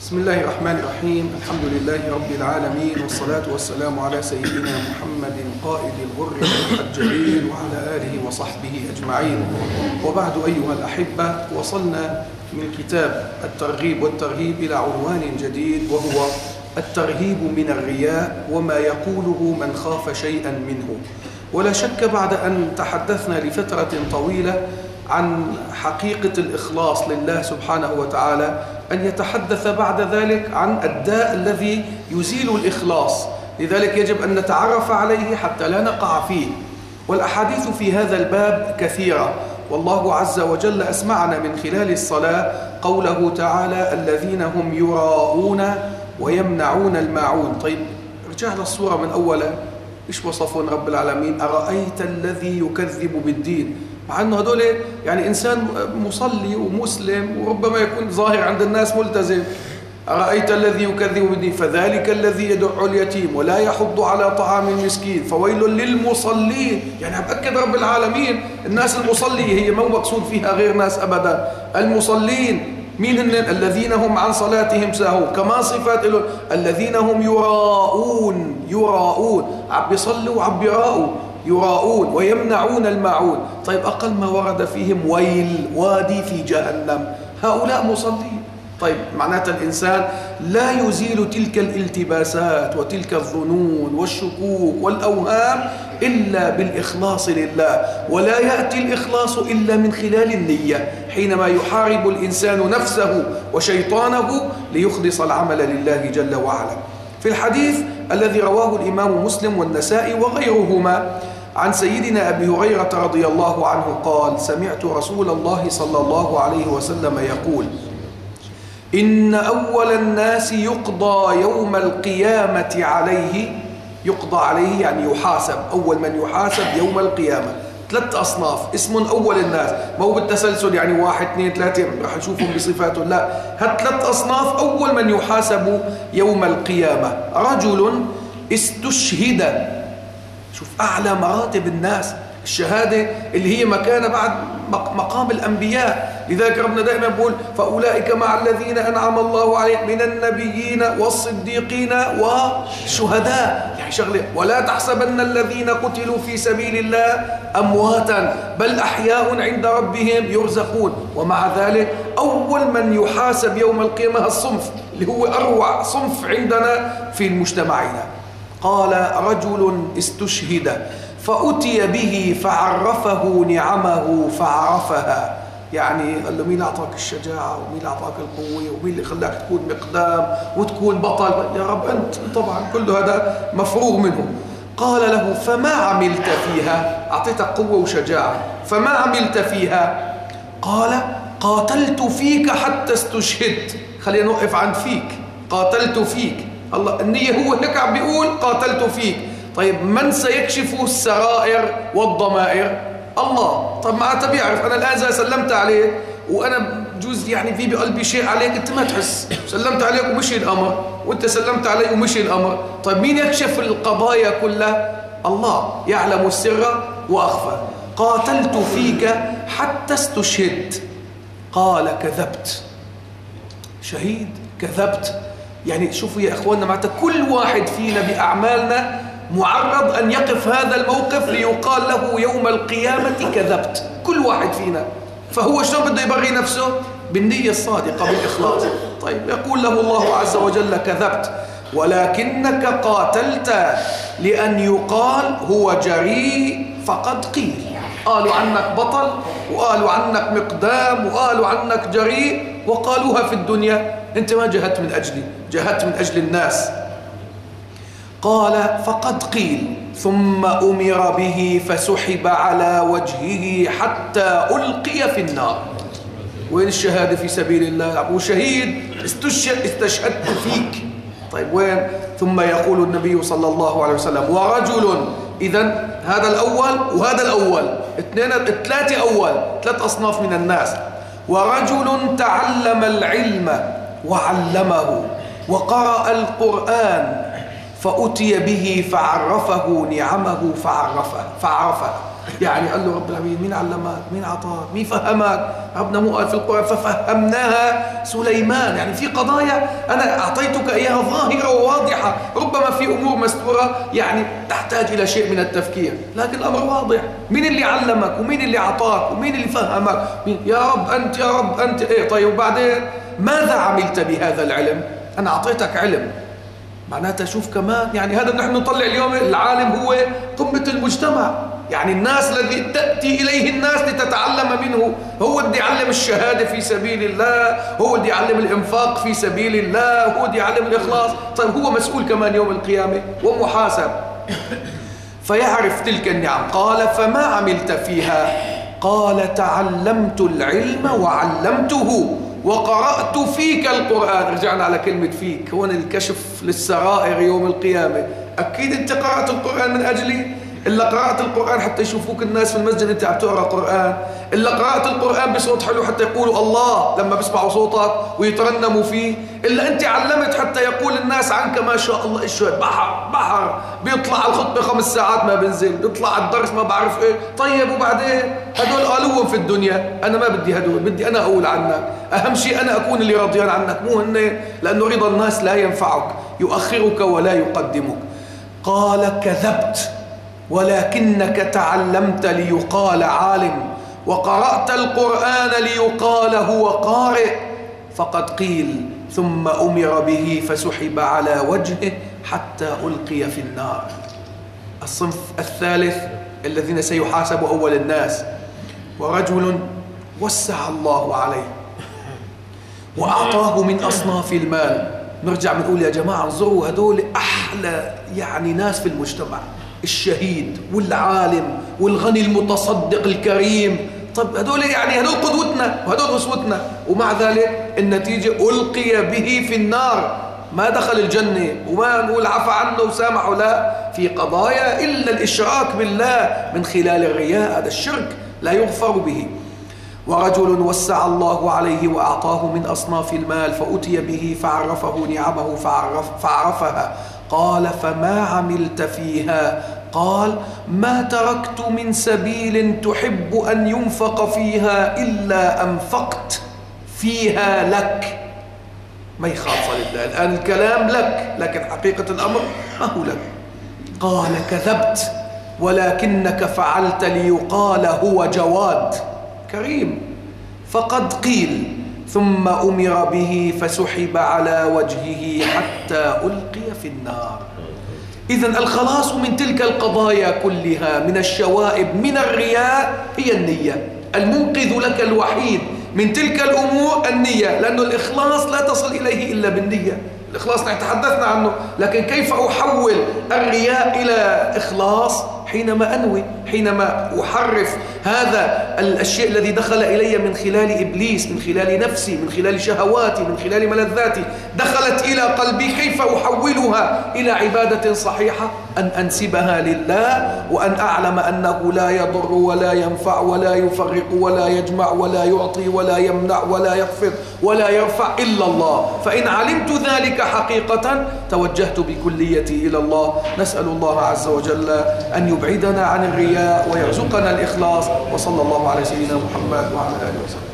بسم الله الرحمن الرحيم الحمد لله رب العالمين والصلاة والسلام على سيدنا محمد قائد الغر المحجلين وعلى آله وصحبه أجمعين وبعد أيها الأحبة وصلنا من كتاب الترغيب والترهيب إلى عنوان جديد وهو الترهيب من الرياء وما يقوله من خاف شيئا منه ولا شك بعد أن تحدثنا لفترة طويلة عن حقيقة الإخلاص لله سبحانه وتعالى أن يتحدث بعد ذلك عن الداء الذي يزيل الإخلاص. لذلك يجب أن نتعرف عليه حتى لا نقع فيه. والأحاديث في هذا الباب كثيرة. والله عز وجل أسمعنا من خلال الصلاة قوله تعالى الذين هم يراءون ويمنعون الماعون. طيب رجع للصورة من أولا إيش وصفون رب العالمين؟ أرأيت الذي يكذب بالدين؟ مع أنه هدول يعني إنسان مصلي ومسلم وربما يكون ظاهر عند الناس ملتزم. أرأيت الذي يكذب بالدين فذلك الذي يدع اليتيم ولا يحض على طعام المسكين. فويل للمصلين. يعني بأكد رب العالمين الناس المصلي هي مو مقصود فيها غير ناس أبدا. المصلين مين هن؟ الذين هم عن صلاتهم ساهون. كما صفات له الذين هم يراءون يراءون. عم بيصلوا وعم بيراءوا. يراءون ويمنعون الماعون. طيب أقل ما ورد فيهم ويل وادي في جهنم. هؤلاء مصلين. طيب معناتها الإنسان لا يزيل تلك الالتباسات وتلك الظنون والشكوك والأوهام إلا بالإخلاص لله ولا يأتي الإخلاص إلا من خلال النية حينما يحارب الإنسان نفسه وشيطانه ليخلص العمل لله جل وعلا. في الحديث الذي رواه الإمام مسلم والنسائي وغيرهما عن سيدنا أبي هريرة رضي الله عنه قال سمعت رسول الله صلى الله عليه وسلم يقول إن أول الناس يقضى يوم القيامة عليه يقضى عليه يعني يحاسب أول من يحاسب يوم القيامة. ثلاث أصناف اسم أول الناس. ما هو بالتسلسل يعني واحد اثنين ثلاثة رح نشوفهم بصفاته لا هالثلاث أصناف أول من يحاسب يوم القيامة. رجل استشهد شوف أعلى مراتب الناس. الشهادة اللي هي مكانة بعد مقام الأنبياء. لذلك ربنا دائما بقول فأولئك مع الذين أنعم الله عليهم من النبيين والصديقين والشهداء. يعني شغلة ولا تحسبن الذين قتلوا في سبيل الله أمواتا بل أحياء عند ربهم يرزقون. ومع ذلك أول من يحاسب يوم القيامة الصنف اللي هو أروع صنف عندنا في مجتمعنا قال رجل استشهد فأتي به فعرفه نعمه فعرفها. يعني قال له مين أعطاك الشجاعة ومين أعطاك القوة ومين اللي خلاك تكون مقدام وتكون بطل؟ يا رب أنت طبعا كل هذا مفروغ منه. قال له فما عملت فيها؟ أعطيتك قوة وشجاعة. فما عملت فيها؟ قال قاتلت فيك حتى استشهدت. خلينا نوقف عند فيك. قاتلت فيك. الله النية هو هيك عم بيقول قاتلت فيك. طيب من سيكشف السرائر والضمائر؟ الله. طب معناتها بيعرف أنا الآن إذا سلمت عليك وأنا بجوز يعني في بقلبي شيء عليك أنت ما تحس. سلمت عليك ومشي الأمر وأنت سلمت علي ومشي الأمر. طيب مين يكشف القضايا كلها؟ الله. يعلم السر وأخفى. قاتلت فيك حتى استشهدت. قال كذبت. شهيد كذبت. يعني شوفوا يا إخواننا معناتها كل واحد فينا بأعمالنا معرض أن يقف هذا الموقف ليقال له يوم القيامة كذبت. كل واحد فينا. فهو شلون بده يبغي نفسه؟ بالنية الصادقة بالإخلاص. طيب يقول له الله عز وجل كذبت. ولكنك قاتلت لأن يقال هو جريء فقد قيل. قالوا عنك بطل وقالوا عنك مقدام وقالوا عنك جريء وقالوها في الدنيا. انت ما جهدت من أجلي جهدت من أجل الناس. قال فقد قيل ثم أمر به فسحب على وجهه حتى ألقي في النار. وين الشهادة في سبيل الله؟ أبو شهيد استشهد استشهدت فيك. طيب وين؟ ثم يقول النبي صلى الله عليه وسلم ورجل إذا هذا الأول وهذا الأول. اثنين ثلاثة أول ثلاث أصناف من الناس. ورجل تعلم العلم وعلمه وقرأ القرآن فأتي به فعرفه نعمه فعرفه فعرفه. يعني قال له رب العالمين مين علمك؟ مين عطاك؟ مين فهمك؟ ربنا مو قال في القرآن ففهمناها سليمان. يعني في قضايا أنا أعطيتك إياها ظاهرة وواضحة ربما في أمور مستورة يعني تحتاج إلى شيء من التفكير لكن الأمر واضح. مين اللي علمك؟ ومين اللي عطاك؟ ومين اللي فهمك؟ مين؟ يا رب أنت يا رب أنت. إيه طيب وبعدين؟ ماذا عملت بهذا العلم؟ أنا أعطيتك علم. معناتها شوف كمان يعني هذا نحن نطلع اليوم العالم هو قمة المجتمع. يعني الناس الذي تأتي إليه الناس لتتعلم منه هو اللي يعلم الشهادة في سبيل الله هو اللي يعلم الإنفاق في سبيل الله هو اللي يعلم الإخلاص. طيب هو مسؤول كمان يوم القيامة ومحاسب. فيعرف تلك النعم. قال فما عملت فيها؟ قال تعلمت العلم وعلمته وقرأت فيك القرآن. رجعنا على كلمة فيك. هون الكشف للسرائر يوم القيامة. أكيد أنت قرأت القرآن من أجلي؟ إلا قرأت القرآن حتى يشوفوك الناس في المسجد أنت عم تقرأ قرآن. إلا قرأت القرآن بصوت حلو حتى يقولوا الله لما بيسمعوا صوتك ويترنموا فيه. إلا أنت علمت حتى يقول الناس عنك ما شاء الله إيش بحر بحر. بيطلع الخطبة خمس ساعات ما بنزل بيطلع الدرس ما بعرف إيه. طيب وبعدين؟ هدول قالوهم في الدنيا. أنا ما بدي هدول بدي أنا أقول عنك. أهم شيء أنا أكون اللي رضيان عنك مو هن لأنه رضا الناس لا ينفعك يؤخرك ولا يقدمك. قال كذبت. ولكنك تعلمت ليقال عالم وقرأت القرآن ليقال هو قارئ. فقد قيل ثم أمر به فسحب على وجهه حتى ألقي في النار. الصنف الثالث الذين سيحاسب أول الناس ورجل وسع الله عليه وأعطاه من أصناف المال. نرجع بنقول يا جماعة انظروا هدول أحلى يعني ناس في المجتمع. الشهيد والعالم والغني المتصدق الكريم. طب هدول يعني هدول قدوتنا وهدول أسوتنا. ومع ذلك النتيجة ألقي به في النار. ما دخل الجنة وما نقول عفى عنه وسامحه لا في قضايا إلا الإشراك بالله من خلال الرياء هذا الشرك لا يغفر به. ورجل وسع الله عليه وأعطاه من أصناف المال فأتي به فعرفه نعمه فعرف فعرفها. قال فما عملت فيها؟ قال ما تركت من سبيل تحب أن ينفق فيها إلا أنفقت فيها لك. ما يخاف لله. الآن الكلام لك لكن حقيقة الأمر ما هو لك. قال كذبت ولكنك فعلت ليقال هو جواد. كريم. فقد قيل ثم أمر به فسحب على وجهه حتى ألقي في النار. إذا الخلاص من تلك القضايا كلها من الشوائب من الرياء هي النية. المنقذ لك الوحيد من تلك الأمور النية لأن الإخلاص لا تصل إليه إلا بالنية. الإخلاص نحن تحدثنا عنه لكن كيف أحول الرياء إلى إخلاص؟ حينما أنوي. حينما أحرف هذا الشيء الذي دخل إلي من خلال إبليس من خلال نفسي من خلال شهواتي من خلال ملذاتي دخلت إلى قلبي كيف أحولها إلى عبادة صحيحة؟ أن أنسبها لله وأن أعلم أنه لا يضر ولا ينفع ولا يفرق ولا يجمع ولا يعطي ولا يمنع ولا يخفض ولا يرفع إلا الله. فإن علمت ذلك حقيقة توجهت بكليتي إلى الله. نسأل الله عز وجل أن يبعدنا عن الرياء ويرزقنا الإخلاص وصلى الله على سيدنا محمد وعلى آله وسلم